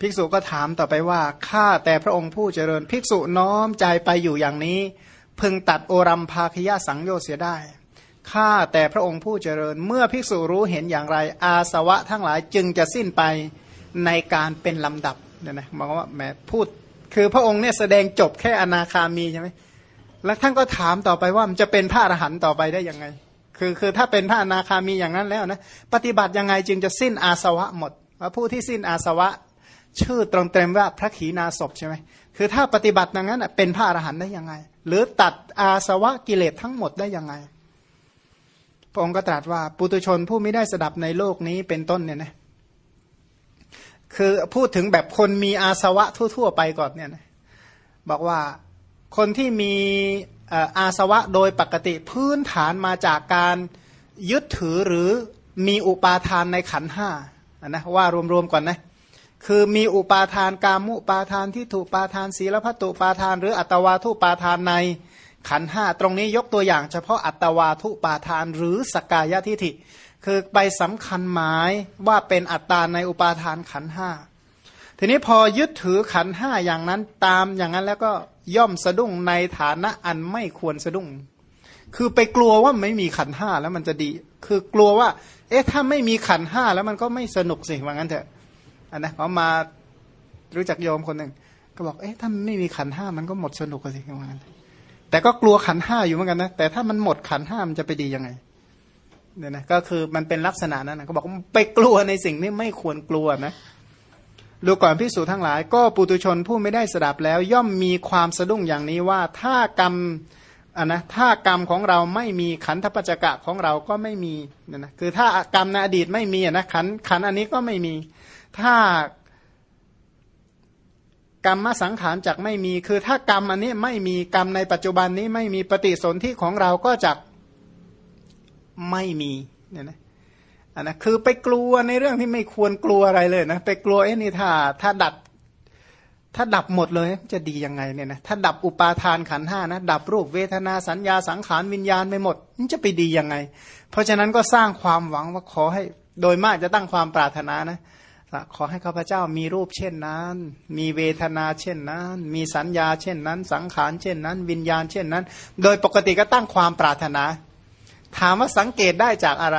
ภิกษุก็ถามต่อไปว่าข้าแต่พระองค์ผู้เจริญ ภิกษุน้อมใจไปอยู่อย่างนี้ พึงตัดโอรัมภาคยะสังโยชน์เสียได้ข้าแต่พระองค์ผู้เจริญเมื่อภิกษุรู้เห็นอย่างไร อาสวะทั้งหลายจึงจะสิ้นไปในการเป็นลำดับเนี่ยนะมองว่าแหมพูด คือพระองค์เนี่ยแสดงจบแค่อนาคามีใช่ไหมแล้วท่านก็ถามต่อไปว่ามันจะเป็นพระอรหันต์ต่อไปได้ยังไง คือคือถ้าเป็นพระอนาคามีอย่างนั้นแล้วนะปฏิบัติยังไงจึงจะสิ้นอาสวะหมดว่าผู้ที่สิ้นอาสวะ ชื่อตรงเต็มว่าพระขีณาสพใช่ไหมคือถ้าปฏิบัติอย่างนั้นเป็นพระอรหันต์ได้ยังไง หรือตัดอาสวะกิเลสทั้งหมดได้ยังไง พระองค์ก็ตรัสว่าปุตุชนผู้ไม่ได้สดับในโลกนี้เป็นต้นเนี่ยนะคือพูดถึงแบบคนมีอาสวะทั่ว ๆ ไปก่อนเนี่ยนะบอกว่าคนที่มีอาสวะโดยปกติพื้นฐานมาจากการยึดถือหรือมีอุปาทานในขันห้านะว่ารวมๆก่อนนะ คือมีอุปาทานกามุปาทานที่ถูกปาทานศีลพัตุปาทาน หรืออัตวาทุปาทานในขันห้าตรงนี้ยกตัวอย่างเฉพาะอัตวาทุปาทานหรือสกายทิฐิ คือไปสำคัญหมายว่าเป็นอัตตาในอุปาทานขันห้าทีนี้พอยึดถือขันห้าอย่างนั้นตามอย่างนั้นแล้วก็ย่อมสะดุ้งในฐานะอันไม่ควรสะดุ้ง คือไปกลัวว่าไม่มีขันห้าแล้วมันจะดี คือกลัวว่า เอ๊ะถ้าไม่มีขันห้าแล้วมันก็ไม่สนุกสิว่างั้นเถอะ อันนะเขามารู้จักโยมคนหนึ่งก็บอกเอ๊ะถ้าไม่มีขันห้ามันก็หมดสนุกสิว่างั้นแต่ก็กลัวขันห้าอยู่เหมือนกันนะแต่ถ้ามันหมดขันห้ามันจะไปดียังไงเนี่ยนะก็คือมันเป็นลักษณะนั้นนะเขาบอกไปกลัวในสิ่งที่ไม่ควรกลัวนะดูก่อนพิสูจทั้งหลาย ก็ปุตุชนผู้ไม่ได้สดับแล้ว ย่อมมีความสะดุ้งอย่างนี้ว่าถ้ากรรมอะนะถ้ากรรมของเราไม่มีขันธปัจจกะของเราก็ไม่มีเนี่ยนะคือถ้ากรรมในอดีตไม่มีนะขันขันอันนี้ก็ไม่มี ถ้ากรรมสังขารจักไม่มี คือถ้ากรรมอันนี้ไม่มีกรรมในปัจจุบันนี้ไม่มีปฏิสนธิของเราก็จักไม่มีเนี่ยนะอันนะคือไปกลัวในเรื่องที่ไม่ควรกลัวอะไรเลยนะไปกลัวเอ้นี่ถ้าถ้าดับ ถ้าดับหมดเลยจะดียังไงเนี่ยนะถ้าดับอุปาทานขันห้านะดับรูปเวทนาสัญญาสังขารวิญญาณไปหมดมันจะไปดียังไง เพราะฉะนั้นก็สร้างความหวังว่าขอให้ โดยมากจะตั้งความปรารถนานะ ขอให้ข้าพเจ้ามีรูปเช่นนั้น มีเวทนาเช่นนั้น มีสัญญาเช่นนั้น สังขารเช่นนั้น วิญญาณเช่นนั้น โดยปกติก็ตั้งความปรารถนา ถามว่าสังเกตได้จากอะไร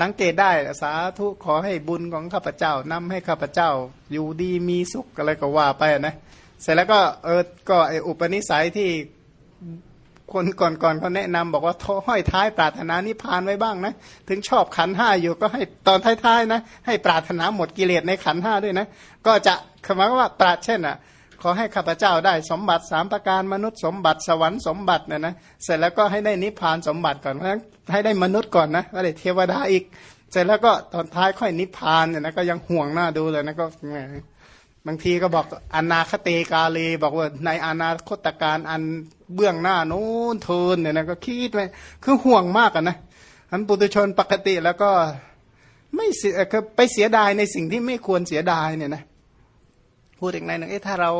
สังเกตได้สาธุขอให้บุญของข้าพเจ้านำให้ข้าพเจ้า อยู่ดีมีสุขอะไรก็ว่าไปนะเสร็จแล้วก็เออก็ไออุปนิสัยที่ คนก่อนๆเขาแนะนำบอกว่าห้อยท้ายปรารถนานิพานไว้บ้างนะ ถึงชอบขันห้าอยู่ก็ให้ตอนท้ายๆนะ ให้ปรารถนาหมดกิเลสในขันห้าด้วยนะ ก็จะคำว่าปราเช่นอะ ขอให้ข้าพเจ้าได้สมบัติสามประการมนุษย์สมบัติสวรรค์สมบัตินี่ยนะเสร็จแล้วก็ให้ได้นิพานสมบัติก่อนเพราะฉะนั้นให้ได้มนุษย์ก่อนนะก็ได้เทวดาอีก เสร็จแล้วก็ตอนท้ายค่อยนิพานเนี่ยนะก็ยังห่วงหน้าดูเลยนะก็ บางทีก็บอกอนาคเตกาเลบอกว่าในอนาคตการอันเบื้องหน้านู้นทูนเนี่ยนะก็คิดไว้คือห่วงมากอะนะอันปุตุชนปกติแล้วก็ไม่เสียไปเสียดายในสิ่งที่ไม่ควรเสียดายเนี่ยนะพูดอีกในหนึ่งเอ๊ะถ้าเรา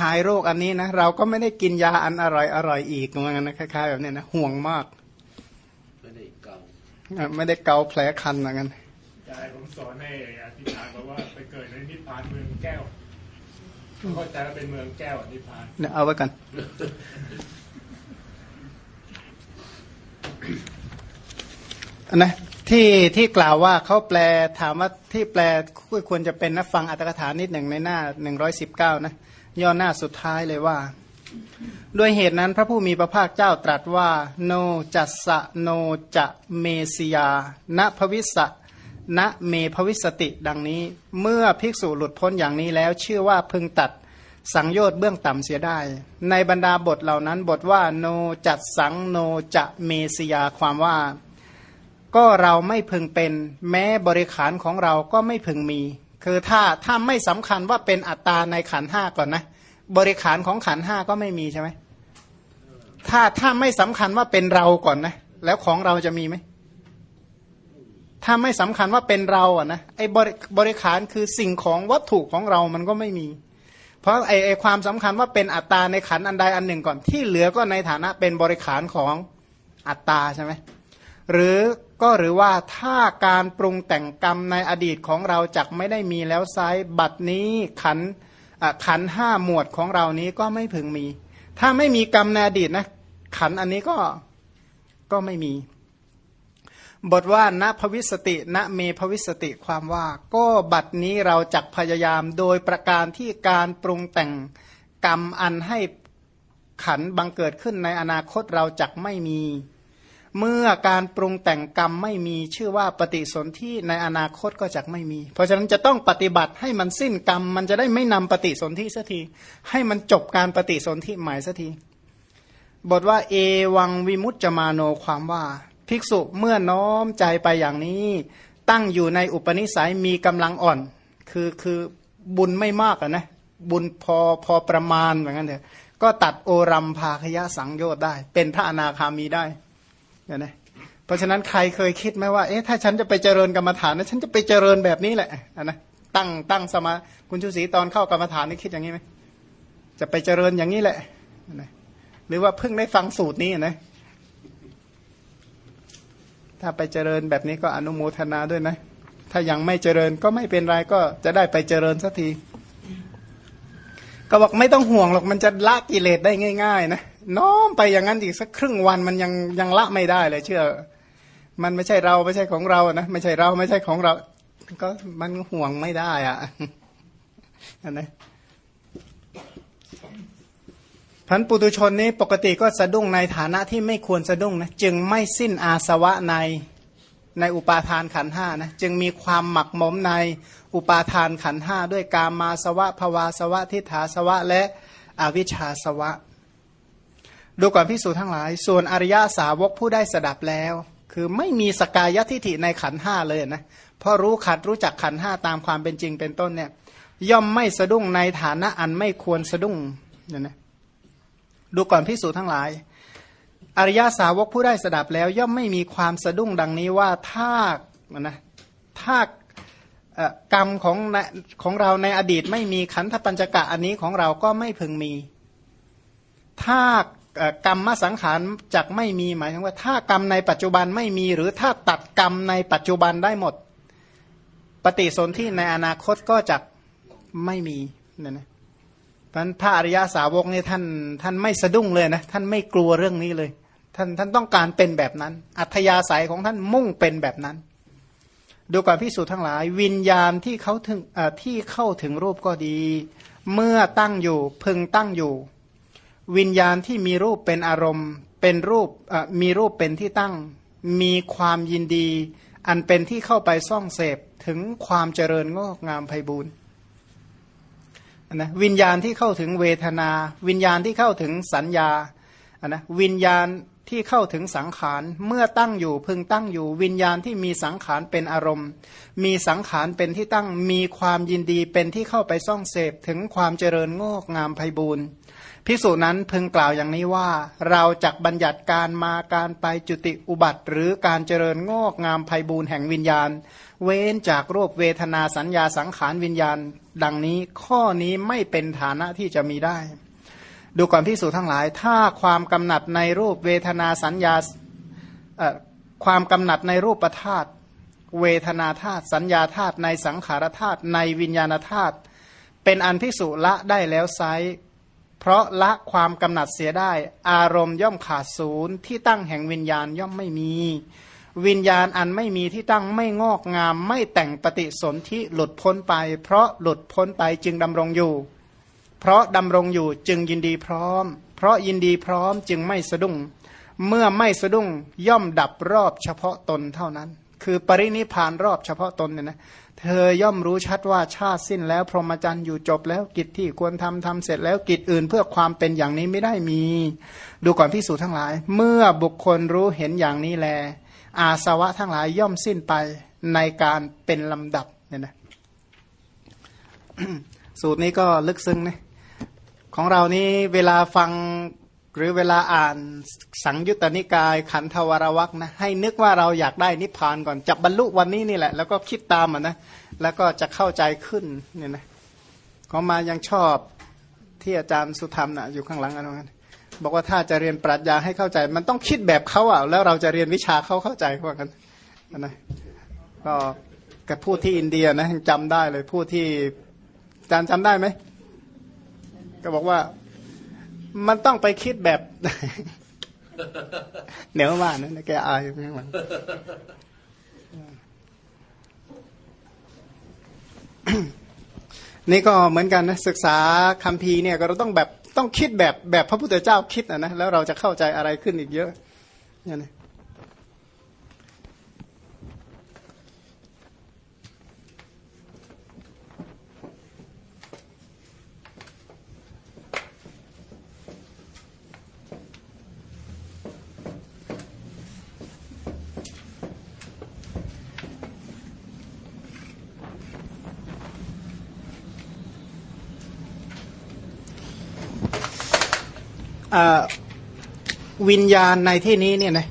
หายโรคอันนี้นะเราก็ไม่ได้กินยาอันอร่อยอร่อยอีกเหมือนกันนะคล้ายๆแบบนี้นะห่วงมาก ไม่ได้เกาไม่ได้เกาแผลคันเหมือนกันยายผมสอนให้อธิษฐานบอกว่าไปเกิดในนิพพานเมือง แก้วเข้าใจว่าเป็นเมืองแก้วนิพพานเนี่ยเอาไว้กัน นะที่ที่กล่าวว่าเขาแปลถามว่าที่แปลควรจะเป็นนะฟังอัตถกถานิดหนึ่งในหน้าหนึ่งร้อยสิบเก้านะย่อหน้าสุดท้ายเลยว่า ด้วยเหตุนั้นพระผู้มีพระภาคเจ้าตรัสว่า โนจัสสะโนจะเมสยาณภวิสะ ณเมภวิสติดังนี้ เมื่อภิกษุหลุดพ้นอย่างนี้แล้ว ชื่อว่าพึงตัดสังโยชน์เบื้องต่ำเสียได้ ในบรรดาบทเหล่านั้นบทว่าโนจัดสังโนจะเมสยาความว่า ก็เราไม่พึงเป็น แม้บริขารของเราก็ไม่พึงมี คือถ้าถ้าไม่สำคัญว่าเป็นอัตตาในขันห้าก่อนนะ บริขารของขันห้าก็ไม่มีใช่ไหมถ้าถ้าไม่สำคัญว่าเป็นเราก่อนนะ แล้วของเราจะมีไหม ถ้าไม่สำคัญว่าเป็นเราอะนะไอ้บริบริขารคือสิ่งของวัตถุของเรามันก็ไม่มี เพราะไอ้ไอความสำคัญว่าเป็นอัตตาในขันอันใดอันหนึ่งก่อนที่เหลือก็ในฐานะเป็นบริขารของอัตตาใช่ไหมหรือก็หรือว่าถ้าการปรุงแต่งกรรมในอดีตของเราจักไม่ได้มีแล้วไซบัดนี้ขันขันห้าหมวดของเรานี้ก็ไม่พึงมี ถ้าไม่มีกรรมในอดีตนะขันอันนี้ก็ก็ไม่มี บทว่าณภวิสติณเมภวิสติความว่าก็บัดนี้เราจักพยายามโดยประการที่การปรุงแต่งกรรมอันให้ขันบังเกิดขึ้นในอนาคตเราจักไม่มี เมื่อการปรุงแต่งกรรมไม่มีชื่อว่าปฏิสนธิในอนาคตก็จักไม่มี เพราะฉะนั้นจะต้องปฏิบัติให้มันสิ้นกรรม มันจะได้ไม่นำปฏิสนธิสักทีให้มันจบการปฏิสนธิใหม่สักทีบทว่าเอวังวิมุตจมาโนความว่า ภิกษุเมื่อน้อมใจไปอย่างนี้ ตั้งอยู่ในอุปนิสัยมีกำลังอ่อน คือคือบุญไม่มากนะบุญพอพอประมาณเหมือนกันเถอะก็ตัดโอรัมภาคยะสังโยชน์ได้ เป็นพระอนาคามีได้เนี่ยนะเพราะฉะนั้นใครเคยคิดไหมว่าเอ๊ะถ้าฉันจะไปเจริญกรรมฐานนะฉันจะไปเจริญแบบนี้แหละนะตั้งตั้งสมาคุณชูศรีตอนเข้ากรรมฐานนี่คิดอย่างนี้ไหมจะไปเจริญอย่างนี้แหละนะหรือว่าเพิ่งได้ฟังสูตรนี้นะ ถ้าไปเจริญแบบนี้ก็อนุโมทนาด้วยนะ ถ้ายังไม่เจริญก็ไม่เป็นไรก็จะได้ไปเจริญสักที ก็บอกไม่ต้องห่วงหรอกมันจะละกิเลสได้ง่าย ๆ นะน้อมไปอย่างนั้นอีกสักครึ่งวันมันยังยังละไม่ได้เลย เชื่อ มันไม่ใช่เราไม่ใช่ของเรานะไม่ใช่เราไม่ใช่ของเรา ก็มันห่วงไม่ได้อะนะ พันปุตุชนนี้ปกติก็สะดุ้งในฐานะที่ไม่ควรสะดุ้งนะจึงไม่สิ้นอาสวะในในอุปาทานขันห้านะจึงมีความหมักหมมในอุปาทานขันห้าด้วยกามาสวะภวาสวะ ทิฏฐาสวะ และอวิชชาสวะ ดูก่อนพิสูจนทั้งหลาย ส่วนอริยาสาวกผู้ได้สดับแล้ว คือไม่มีสกายทิฐิในขันห้าเลยนะเพราะรู้ขัดรู้จักขันห้าตามความเป็นจริงเป็นต้นเนี่ย ย่อมไม่สะดุ้งในฐานะอันไม่ควรสะดุ้งเนี่ยนะ ดูก่อนพิสูจนทั้งหลาย อริยาสาวกผู้ได้สดับแล้วย่อมไม่มีความสะดุ้งดังนี้ว่าถ้านะถ้ากรรมของของเราในอดีตไม่มีขันธปัญจกะอันนี้ของเราก็ไม่พึงมี ถ้ากรรมมสังขารจักไม่มีหมายถึงว่า ถ้ากรรมในปัจจุบันไม่มี หรือถ้าตัดกรรมในปัจจุบันได้หมด ปฏิสนธิในอนาคตก็จะไม่มีเนั่นนะ พระพระอริยาสาวกนี่ท่านท่านไม่สะดุ้งเลยนะท่านไม่กลัวเรื่องนี้เลย ท่านท่านต้องการเป็นแบบนั้น อัธยาศัยของท่านมุ่งเป็นแบบนั้น ดูก่อนพิสูจน์ทั้งหลาย วิญญาณที่เขาถึงที่เข้าถึงรูปก็ดี เมื่อตั้งอยู่พึงตั้งอยู่ วิญญาณที่มีรูปเป็นอารมณ์ เป็นรูปมีรูปเป็นที่ตั้ง มีความยินดี อันเป็นที่เข้าไปซ่องเสพถึงความเจริญงอกงามไพบูรณ์ นะวิญญาณที่เข้าถึงเวทนา วิญญาณที่เข้าถึงสัญญานะวิญญาณที่เข้าถึงสังขารเมื่อตั้งอยู่พึงตั้งอยู่ วิญญาณที่มีสังขารเป็นอารมณ์ มีสังขารเป็นที่ตั้งมีความยินดีเป็นที่เข้าไปซ่องเสพถึงความเจริญงอกงามไพบูรณ์พิสูจนั้นพึงกล่าวอย่างนี้ว่า เราจักบัญญัติการมาการไปจุติอุบัติ หรือการเจริญงอกงามไพบูรณ์แห่งวิญญาณ เว้นจากรูปเวทนาสัญญาสังขารวิญญาณ ดังนี้ข้อนี้ไม่เป็นฐานะที่จะมีได้ ดูก่อนพิสูจทั้งหลาย ถ้าความกำหนัดในรูปเวทนาสัญญาความกำหนัดในรูปธาตุเวทนาธาตุสัญญาธาตุในสังขารธาตุในวิญญาณธาตุเป็นอันพิสูจละได้แล้วไซเพราะละความกำหนัดเสียได้ อารมณ์ย่อมขาดศูนย์ที่ตั้งแห่งวิญญาณย่อมไม่มี วิญญาณอันไม่มีที่ตั้งไม่งอกงาม ไม่แต่งปฏิสนธิหลุดพ้นไป เพราะหลุดพ้นไปจึงดำรงอยู่ เพราะดำรงอยู่จึงยินดีพร้อม เพราะยินดีพร้อมจึงไม่สะดุ้งเมื่อไม่สะดุ้งย่อมดับรอบเฉพาะตนเท่านั้น คือปรินิพานรอบเฉพาะตนเนี่ยนะเธอย่อมรู้ชัดว่าชาติสิ้นแล้ว พรหมจรรย์อยู่จบแล้วกิจที่ควรทำทำเสร็จแล้วกิจอื่นเพื่อความเป็นอย่างนี้ไม่ได้มี ดูก่อนพิสูจทั้งหลาย เมื่อบุคคลรู้เห็นอย่างนี้แล อาสวะทั้งหลายย่อมสิ้นไปในการเป็นลำดับเนี่ยนะสูตรนี้ก็ลึกซึ้งนะของเรานี้เวลาฟังหรือเวลาอ่านสังยุตตนิกายขันธวรวักนะให้นึกว่าเราอยากได้นิพพานก่อนจับบรรลุวันนี้นี่แหละ แล้วก็คิดตามอะนะแล้วก็จะเข้าใจขึ้นเนี่ยนะเขามายังชอบที่อาจารย์สุธรรมนะ่ะอยู่ข้างหลังอันนั้น บอกว่าถ้าจะเรียนปรัชญาให้เข้าใจ มันต้องคิดแบบเขาอะแล้วเราจะเรียนวิชาเขาเข้าใจว่ากันนะก็กับพูดที่อินเดียนะจำได้เลยพูดที่อาจารย์จำได้ไหมก็บอกว่ามันต้องไปคิดแบบเหนียวมากนะแกอายไม่หลังนี่ก็เหมือนกันนะศึกษาคัมภีร์เนี่ยก็เราต้องแบบ ต้องคิดแบบแบบพระพุทธเจ้าคิดนะนะแล้วเราจะเข้าใจอะไรขึ้นอีกเยอะเนี่ยนะ วิญญาณในที่นี้เนี่ยนะ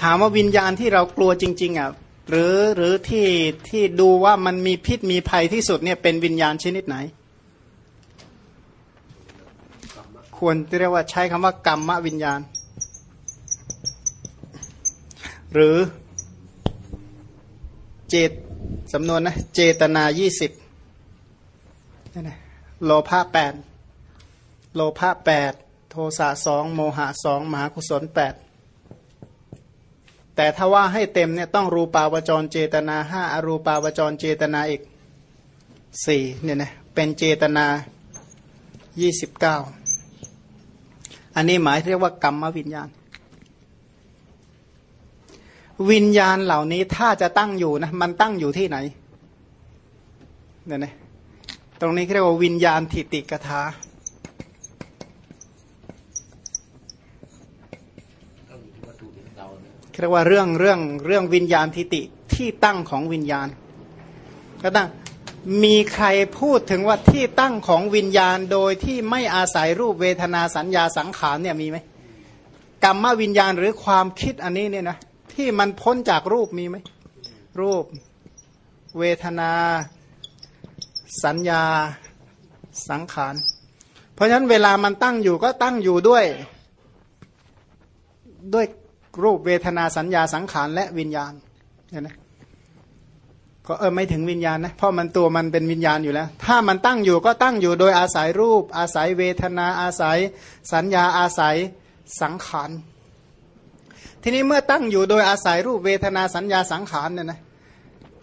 ถามว่าวิญญาณที่เรากลัวจริง ๆอะหรือหรือที่ที่ดูว่ามันมีพิษมีภัยที่สุดเนี่ยเป็นวิญญาณชนิดไหน ควรเรียกว่าใช้คำว่ากรรมวิญญาณ หรือเจตสำนวนนะเจตนายี่สิบโลภะแปด โลภะแปดโทสะสองโมหะสองมหากุศลแปดแต่ถ้าว่าให้เต็มเนี่ยต้องรูปาวจรเจตนาห้าอรูปาวจรเจตนาอีกสี่เนี่ยนะเป็นเจตนายี่สิบเก้าอันนี้หมายเรียกว่ากรรมวิญญาณ วิญญาณเหล่านี้ถ้าจะตั้งอยู่นะมันตั้งอยู่ที่ไหนเนี่ยนะตรงนี้เรียกว่าวิญญาณทิติกถา เรียกว่าเรื่องเรื่องเรื่องวิญญาณทิติที่ตั้งของวิญญาณ ก็ตั้งมีใครพูดถึงว่าที่ตั้งของวิญญาณโดยที่ไม่อาศัยรูปเวทนาสัญญาสังขารเนี่ยมีไหมกรรมวิญญาณหรือความคิดอันนี้เนี่ยนะที่มันพ้นจากรูปมีไหมรูปเวทนา สัญญาสังขาร เพราะฉะนั้นเวลามันตั้งอยู่ก็ตั้งอยู่ด้วยด้วย รูปเวทนาสัญญาสังขารและวิญญาณเห็นไหมก็เออไม่ถึงวิญญาณนะเพราะมันตัวมันเป็นวิญญาณอยู่แล้ว ถ้ามันตั้งอยู่ก็ตั้งอยู่โดยอาศัยรูป อาศัยเวทนาอาศัย สัญญาอาศัยสังขารทีนี้เมื่อตั้งอยู่โดยอาศัยรูปเวทนาสัญญาสังขารเนี่ยนะ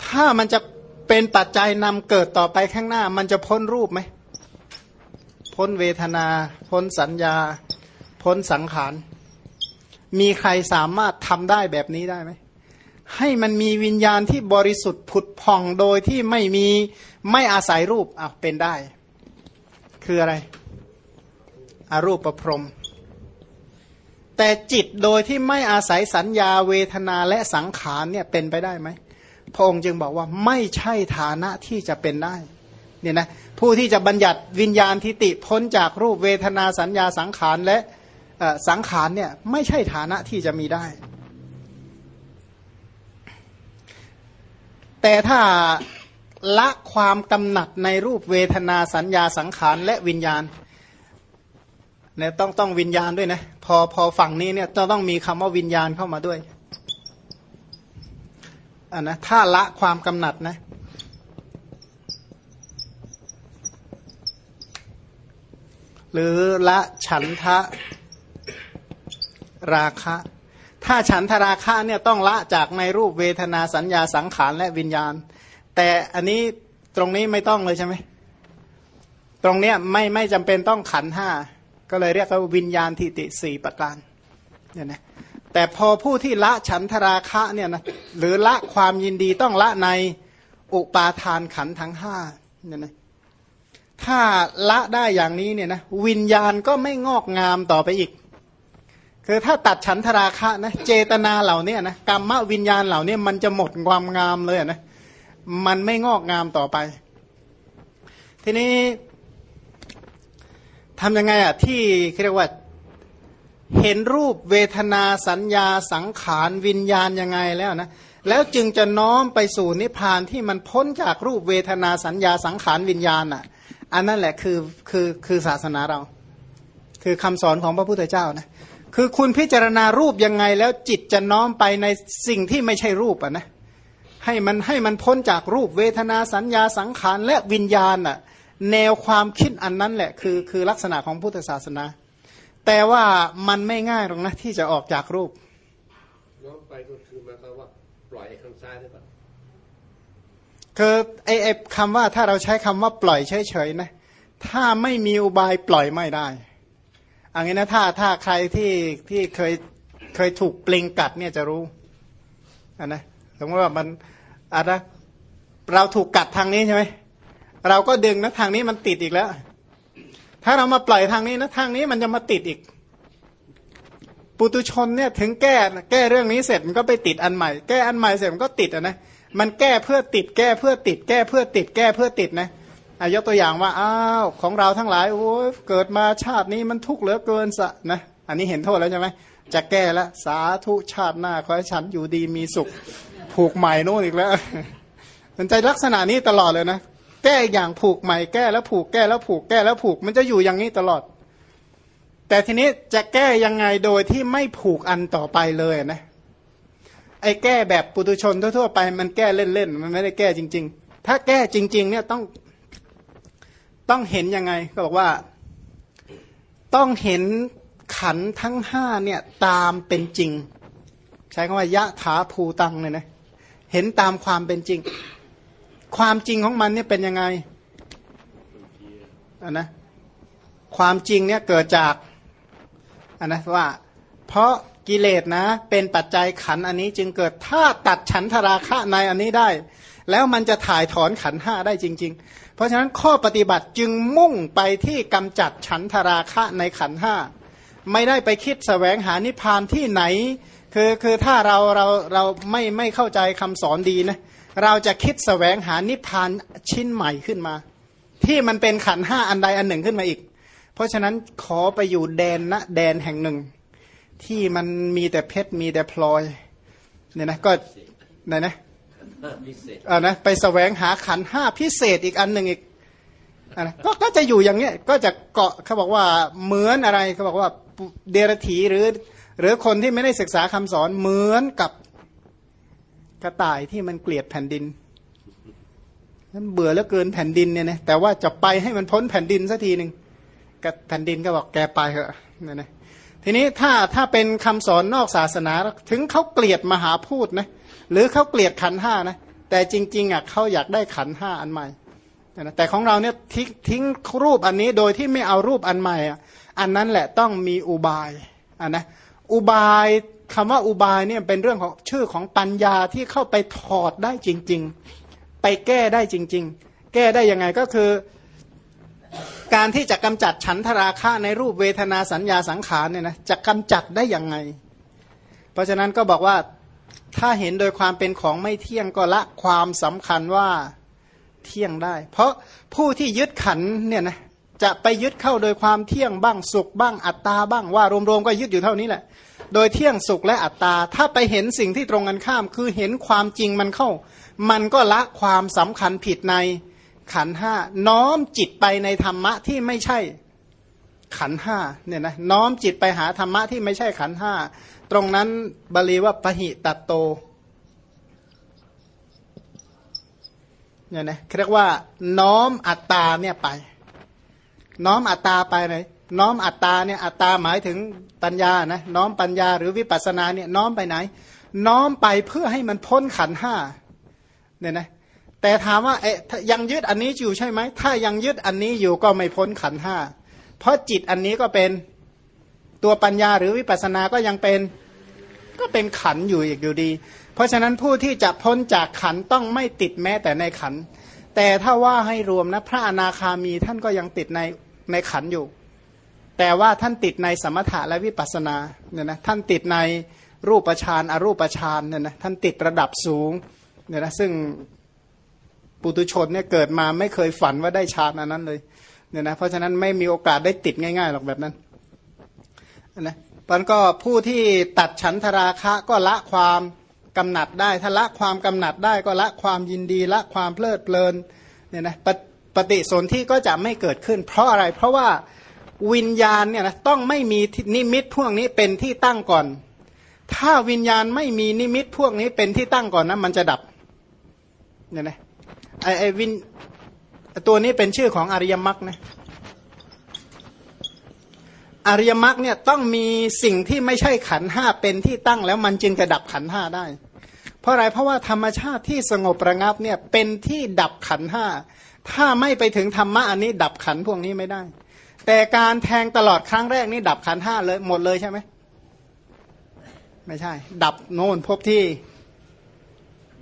ถ้ามันจะเป็นปัจจัยนำเกิดต่อไปข้างหน้า มันจะพ้นรูปไหมพ้นเวทนา พ้นสัญญา พ้นสังขาร มีใครสามารถทำได้แบบนี้ได้ไหมให้มันมีวิญญาณที่บริสุทธิ์ผุดผ่องโดยที่ไม่มีไม่อาศัยรูปอะเป็นได้ คืออะไรอารูปประพรม แต่จิตโดยที่ไม่อาศัยสัญญาเวทนาและสังขารเนี่ยเป็นไปได้ไหมพระองค์จึงบอกว่าไม่ใช่ฐานะที่จะเป็นได้เนี่ยนะผู้ที่จะบัญญัติวิญญาณทิติพ้นจากรูปเวทนาสัญญาสังขารและ สังขารเนี่ยไม่ใช่ฐานะที่จะมีได้ แต่ถ้าละความกำหนัดในรูปเวทนาสัญญาสังขารและวิญญาณเนี่ยต้องต้องวิญญาณด้วยนะพอพอฝั่งนี้เนี่ยจะต้องมีคำว่าวิญญาณเข้ามาด้วยอันนะถ้าละความกำหนัดนะหรือละฉันทะ ราคะ ถ้าฉันทราคะเนี่ยต้องละจากในรูปเวทนาสัญญาสังขารและวิญญาณ แต่อันนี้ตรงนี้ไม่ต้องเลยใช่ไหมตรงเนี้ยไม่ไม่จำเป็นต้องขันห้าก็เลยเรียกว่าวิญญาณทิติสี่ประการเนี่ยนะแต่พอผู้ที่ละฉันทราคะเนี่ยนะหรือละความยินดีต้องละในอุปาทานขันทั้งห้าเนี่ยนะถ้าละได้อย่างนี้เนี่ยนะวิญญาณก็ไม่งอกงามต่อไปอีก คือถ้าตัดฉันทราคะนะเจตนาเหล่านี้นะกรรมวิญญาณเหล่านี้มันจะหมดความงามเลยนะมันไม่งอกงามต่อไป ทีนี้ทำยังไงอะที่เรียกว่าเห็นรูปเวทนาสัญญาสังขารวิญญาณยังไงแล้วนะแล้วจึงจะน้อมไปสู่นิพพานที่มันพ้นจากรูปเวทนาสัญญาสังขารวิญญาณอะ อันนั้นแหละคือคือคือศาสนาเรา คือคำสอนของพระพุทธเจ้านะ คือคุณพิจารณารูปยังไงแล้วจิตจะน้อมไปในสิ่งที่ไม่ใช่รูปอะนะให้มันให้มันพ้นจากรูปเวทนาสัญญาสังขารและวิญญาณอะแนวความคิดอันนั้นแหละคือคือลักษณะของพุทธศาสนา แต่ว่ามันไม่ง่ายหรอกนะที่จะออกจากรูปน้องไปก็คือหมายความว่าปล่อยไอ้ข้างซ้ายได้ปะคือไอ้ไอ้คำว่าถ้าเราใช้คำว่าปล่อยเฉยๆนะถ้าไม่มีอุบายปล่อยไม่ได้ อันนี้นะถ้าถ้าใครที่ที่เคยเคยถูกปลิงกัดเนี่ยจะรู้อันนะสมมติว่ามันอะนะเราถูกกัดทางนี้ใช่ไหมเราก็ดึงนะทางนี้มันติดอีกแล้ว ถ้าเรามาปล่อยทางนี้นะทางนี้มันจะมาติดอีก ปุตุชนเนี่ยถึงแก้แก้เรื่องนี้เสร็จมันก็ไปติดอันใหม่ แก้อันใหม่เสร็จมันก็ติดอะนะมันแก้เพื่อติดแก้เพื่อติด แก้เพื่อติดแก้เพื่อติดนะ ยกตัวอย่างว่าอ้าวของเราทั้งหลายโอ้ยเกิดมาชาตินี้มันทุกข์เหลือเกินสะนะอันนี้เห็นโทษแล้วใช่ไหมจะแก้แล้วสาธุชาติหน้าขอให้ฉันอยู่ดีมีสุข ผูกใหม่นู่นอีกแล้วมันใจลักษณะนี้ตลอดเลยนะแก้อย่างผูกใหม่แก้แล้วผูกแก้แล้วผูกแก้แล้วผูก มันจะอยู่อย่างนี้ตลอด แต่ทีนี้จะแก้ยังไงโดยที่ไม่ผูกอันต่อไปเลยนะไอ้แก้แบบปุตุชนทั่วๆไป มันแก้เล่นๆมันไม่ได้แก้จริง ๆ ถ้าแก้จริง ๆ เนี่ยต้อง ต้องเห็นยังไงก็บอกว่า ต้องเห็นขันทั้งห้าเนี่ยตามเป็นจริง ใช้คำว่ายะถาภูตังเลยนะเห็นตามความเป็นจริง ความจริงของมันเนี่ยเป็นยังไงอันนะความจริงเนี่ยเกิดจากอันนะว่า เพราะกิเลสนะเป็นปัจจัยขันอันนี้จึงเกิดถ้าตัดฉันทราคะในอันนี้ได้ แล้วมันจะถ่ายถอนขันห้าได้จริง ๆ เพราะฉะนั้นข้อปฏิบัติจึงมุ่งไปที่กำจัดฉันทราคะในขันห้าไม่ได้ไปคิดแสวงหานิพพานที่ไหน คือคือถ้าเราเราเราไม่ไม่เข้าใจคำสอนดีนะเราจะคิดแสวงหานิพพานชิ้นใหม่ขึ้นมา ที่มันเป็นขันห้าอันใดอันหนึ่งขึ้นมาอีก เพราะฉะนั้นขอไปอยู่แดนนะแดนแห่งหนึ่ง ที่มันมีแต่เพชรมีแต่พลอยเนี่ยนะก็ไหนนะพิเศษ อ่านะไปแสวงหาขันห้าพิเศษอีกอันหนึ่งอีกอะนะก็ก็จะอยู่อย่างเงี้ยก็จะเกาะเขาบอกว่าเหมือนอะไรเขาบอกว่าเดรถีหรือ หรือคนที่ไม่ได้ศึกษาคำสอนเหมือนกับกระต่ายที่มันเกลียดแผ่นดินนั้นเบื่อเหลือเกินแผ่นดินเนี่ยนะแต่ว่าจะไปให้มันพ้นแผ่นดินสักทีหนึ่งกับแผ่นดินก็บอกแกไปเถอะนี่ยนะทีนี้ถ้าถ้าเป็นคำสอนนอกศาสนาถึงเขาเกลียดมหาพูดนะ หรือเขาเกลียดขันห้านะแต่จริงๆอะเขาอยากได้ขันห้าอันใหม่นะแต่ของเราเนี่ยทิ้งทิ้งรูปอันนี้โดยที่ไม่เอารูปอันใหม่อะอันนั้นแหละต้องมีอุบายอะนะอุบายคำว่าอุบายเนี่ยเป็นเรื่องของชื่อของปัญญาที่เข้าไปถอดได้จริง ๆ ไปแก้ได้จริง ๆ แก้ได้ยังไงก็คือ การที่จะกำจัดฉันทราคะในรูปเวทนาสัญญาสังขารเนี่ยนะจะกำจัดได้ยังไง เพราะฉะนั้นก็บอกว่า ถ้าเห็นโดยความเป็นของไม่เที่ยงก็ละความสำคัญว่าเที่ยงได้ เพราะผู้ที่ยึดขันเนี่ยนะจะไปยึดเข้าโดยความเที่ยงบ้างสุขบ้างอัตตาบ้างว่ารวมๆก็ยึดอยู่เท่านี้แหละ โดยเที่ยงสุขและอัตตา ถ้าไปเห็นสิ่งที่ตรงกันข้าม คือเห็นความจริงมันเข้า มันก็ละความสำคัญผิดในขันห้าน้อมจิตไปในธรรมะที่ไม่ใช่ขันห้าเนี่ยนะน้อมจิตไปหาธรรมะที่ไม่ใช่ขันห้า ตรงนั้นบาลีว่าปหิตัตโตเนี่ยนะเรียกว่า น้อมอัตตาเนี่ยไป น้อมอัตตาไปไหนน้อมอัตตาเนี่ยอัตตาหมายถึงปัญญานะน้อมปัญญาหรือวิปัสสนาเนี่ยน้อมไปไหน น้อมไปเพื่อให้มันพ้นขันห้าเนี่ยนะแต่ถามว่าเอ๊ะยังยึดอันนี้อยู่ใช่ไหมถ้ายังยึดอันนี้อยู่ก็ไม่พ้นขันห้าเพราะจิตอันนี้ก็เป็น ตัวปัญญาหรือวิปัสสนาก็ยังเป็นก็เป็นขันอยู่อีกอยู่ดี เพราะฉะนั้นผู้ที่จะพ้นจากขันต้องไม่ติดแม้แต่ในขัน แต่ถ้าว่าให้รวมนะพระอนาคามีท่านก็ยังติดในในขันอยู่ แต่ว่าท่านติดในสมถะและวิปัสสนาเนี่ยนะท่านติดในรูปฌานอรูปฌานเนี่ยนะท่านติดระดับสูงเนี่ยนะซึ่งปุตุชนเนี่ยเกิดมาไม่เคยฝันว่าได้ฌานอันนั้นเลยเนี่ยนะเพราะฉะนั้นไม่มีโอกาสได้ติดง่ายๆหรอกแบบนั้น นะมันก็ผู้ที่ตัดฉันทราคะก็ละความกำหนัดได้ถ้าละความกำหนัดได้ก็ละความยินดีละความเพลิดเพลินเนี่ยนะปปฏิสนธิก็จะไม่เกิดขึ้น เพราะอะไรเพราะว่าวิญญาณเนี่ยนะต้องไม่มีนิมิตพวกนี้เป็นที่ตั้งก่อน ถ้าวิญญาณไม่มีนิมิตพวกนี้เป็นที่ตั้งก่อนนะมันจะดับเนี่ยนะไอไอวินตัวนี้เป็นชื่อของอริยมรรคนะ อริยมรรคเนี่ยต้องมีสิ่งที่ไม่ใช่ขันห้าเป็นที่ตั้งแล้วมันจึงจะดับขันห้าได้ เพราะอะไรเพราะว่าธรรมชาติที่สงบระงับเนี่ยเป็นที่ดับขันห้าถ้าไม่ไปถึงธรรมะอันนี้ดับขันพวกนี้ไม่ได้ แต่การแทงตลอดครั้งแรกนี่ดับขันห้าเลยหมดเลยใช่ไหมไม่ใช่ ดับโน่นพบที่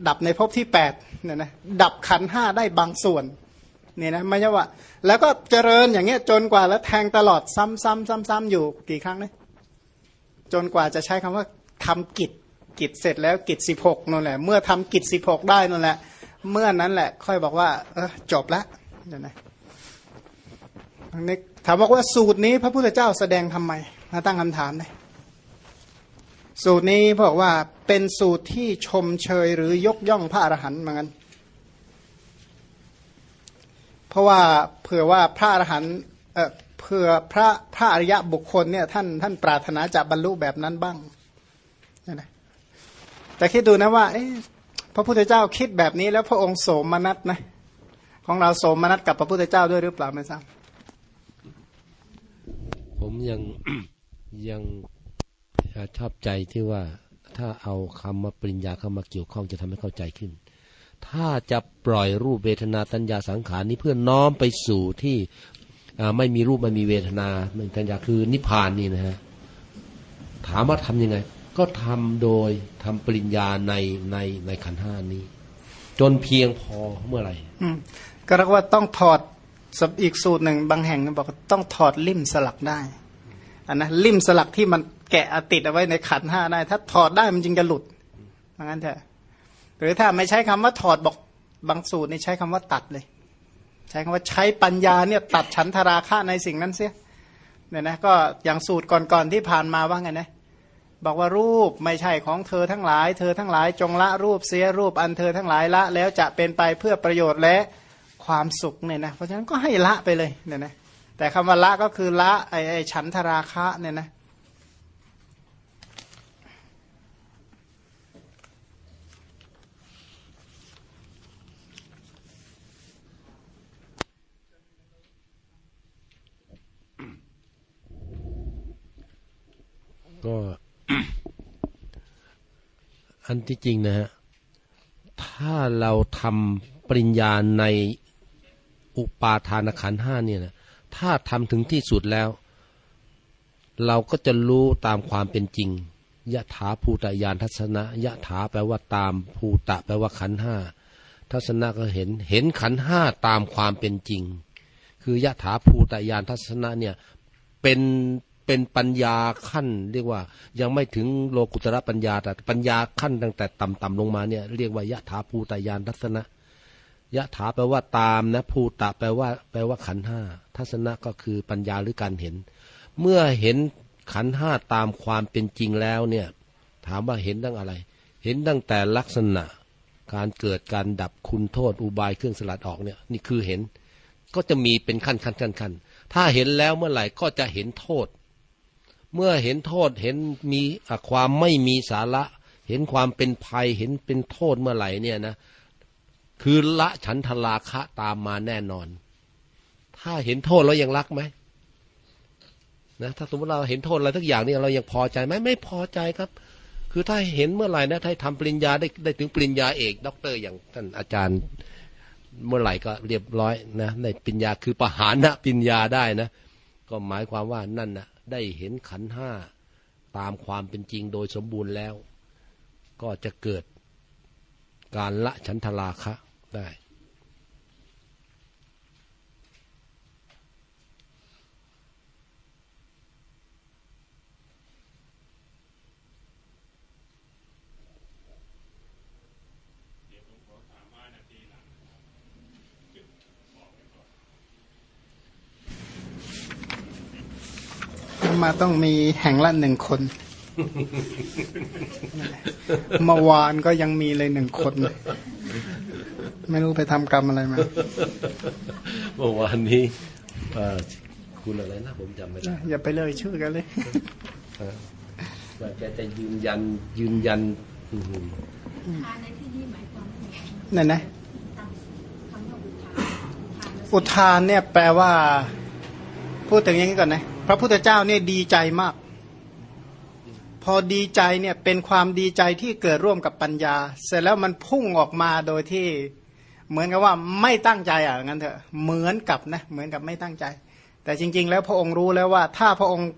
ดับในภพที่แปดเนี่ยนะดับขันห้าได้บางส่วน เนี่ยนะไม่ใช่ว่า แล้วก็เจริญอย่างเงี้ยจนกว่าแล้วแทงตลอดซ้ำซ้ำซ้ำซ้ำอยู่กี่ครั้งเนี่ยจนกว่าจะใช้คำว่าทำกิจกิจเสร็จแล้วกิจสิบหกนั่นแหละ เมื่อทำกิจสิบหกได้นั่นแหละ เมื่อนั้นแหละ ค่อยบอกว่า เออจบแล้วเนี่ยนะถามบอกว่าสูตรนี้พระพุทธเจ้าแสดงทำไมมาตั้งคำถามเลยสูตรนี้บอกว่าเป็นสูตรที่ชมเชยหรือยกย่องพระอรหันต์เหมือนกัน ราะว่าเผื่อว่าพระอรหันต์เออเผื่อพระพระอริยะบุคคลเนี่ยท่านท่านปรารถนาจะบรรลุแบบนั้นบ้างนะแต่คิดดูนะว่าเอ๊ะพระพุทธเจ้าคิดแบบนี้แล้วพระองค์โสมนัสนะของเราโสมนัสกับพระพุทธเจ้าด้วยหรือเปล่าไม่ทราบผมยังยังชอบใจที่ว่าถ้าเอาคำว่าปริญญาเข้ามาเกี่ยวข้องจะทำให้เข้าใจขึ้น ถ้าจะปล่อยรูปเวทนาตัญญาสังขารนี้เพื่อน้อมไปสู่ที่ไม่มีรูปไม่มีเวทนาไม่ตัญญาคือนิพพานนี่นะฮะถามว่าทำยังไง ก็ทำโดยทำปริญญาในในในขันห้านี้ จนเพียงพอเมื่อไหร่ก็เรียกว่าต้องถอดสับอีกสูตรหนึ่งบางแห่งบอกต้องถอดลิ่มสลักได้อันนะลิ่มสลักที่มันแกะติดเอาไว้ในขันห้าได้ ถ้าถอดได้มันจึงจะหลุดงั้นเถอะ หรือถ้าไม่ใช้คำว่าถอดบอกบางสูตรนี่ใช้คำว่าตัดเลย ใช้คำว่าใช้ปัญญาเนี่ยตัดฉันทราคะในสิ่งนั้นเสียเนี่ยนะก็อย่างสูตรก่อนๆที่ผ่านมาว่าไงนะบอกว่ารูปไม่ใช่ของเธอทั้งหลาย เธอทั้งหลายจงละรูปเสียรูปอันเธอทั้งหลายละ แล้วจะเป็นไปเพื่อประโยชน์และความสุขเนี่ยนะเพราะฉะนั้นก็ให้ละไปเลยเนี่ยนะแต่คำว่าละก็คือละไอไอฉันทราคะเนี่ยนะ ก็ อันที่จริงนะฮะ ถ้าเราทำปริญญาในอุปาทานขันห้าเนี่ยนะถ้าทำถึงที่สุดแล้ว เราก็จะรู้ตามความเป็นจริงยะถาภูตยานทัศนะยะถาแปลว่าตามภูตะแปลว่าขันห้าทัศนะก็เห็นเห็นขันห้าตามความเป็นจริง คือยะถาภูตยานทัศนะเนี่ยเป็น เป็นปัญญาขั้น เรียกว่า ยังไม่ถึงโลกุตระปัญญา แต่ปัญญาขั้นตั้งแต่ต่ำๆลงมาเนี่ยเรียกว่ายะถาภูตายานทัศนะยะถาแปลว่าตามนะภูตะแปลว่า แปลว่าขันห้าทัศนะก็คือปัญญาหรือการเห็น เมื่อเห็นขันห้าตามความเป็นจริงแล้วเนี่ย ถามว่าเห็นตั้งอะไร เห็นตั้งแต่ลักษณะ การเกิดการดับคุณโทษอุบายเครื่องสลัดออกเนี่ย นี่คือเห็น ก็จะมีเป็นขั้นขั้นขั้นขั้นถ้าเห็นแล้วเมื่อไหร่ก็จะเห็นโทษ เมื่อเห็นโทษเห็นมีความไม่มีสาระ เห็นความเป็นภัยเห็นเป็นโทษเมื่อไหร่เนี่ยนะ คือละฉันทราคะตามมาแน่นอน ถ้าเห็นโทษเรายังรักไหมนะถ้าสมมติเราเห็นโทษอะไรทุกอย่างนี่เรายังพอใจไหมไม่พอใจครับ คือถ้าเห็นเมื่อไหร่นะถ้าทำปริญญาได้ได้ถึงปริญญาเอกด็อกเตอร์อย่างท่านอาจารย์ เมื่อไหร่ก็เรียบร้อยนะในปริญญาคือปหานะปริญญาได้นะ ก็หมายความว่านั่นนะ ได้เห็นขันห้าตามความเป็นจริงโดยสมบูรณ์แล้ว ก็จะเกิดการละฉันทราคะได้ มาต้องมีแห่งละหนึ่งคน เมื่อวานก็ยังมีเลยหนึ่งคน ไม่รู้ไปทำกรรมอะไรมา เมื่อวานนี้เอ่อคคุณอะไรนะผมจำไม่ได้ อย่าไปเลยชื่อกันเลยเออว่าแกจะยืนยันยืนยันอืมทานในที่นี้หมายความว่าไงนั่นนะตามคำว่าอุทานอุทานอุทานเนี่ยแปลว่า พูดถึงอย่างนี้ก่อนนะ พระพุทธเจ้าเนี่ยดีใจมาก พอดีใจเนี่ยเป็นความดีใจที่เกิดร่วมกับปัญญา เสร็จแล้วมันพุ่งออกมาโดยที่เหมือนกับว่าไม่ตั้งใจอะงั้นเถอะเหมือนกับนะเหมือนกับไม่ตั้งใจ แต่จริง ๆ แล้วพระองค์รู้แล้วว่า ถ้าพระองค์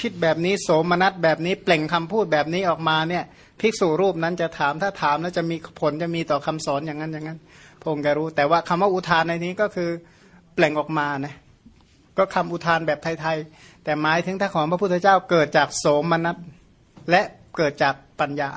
คิดแบบนี้โสมนัสแบบนี้เปล่งคำพูดแบบนี้ออกมาเนี่ยภิกษุรูปนั้นจะถามถ้าถามแล้วจะมีผลจะมีต่อคำสอนอย่างนั้นอย่างนั้นพระองค์จะรู้ แต่ว่าคำว่าอุทานในนี้ก็คือเปล่งออกมานะก็คำอุทานแบบไทยๆ แต่หมายถึงถ้าของพระพุทธเจ้าเกิดจากโสมนัสและเกิดจากปัญญา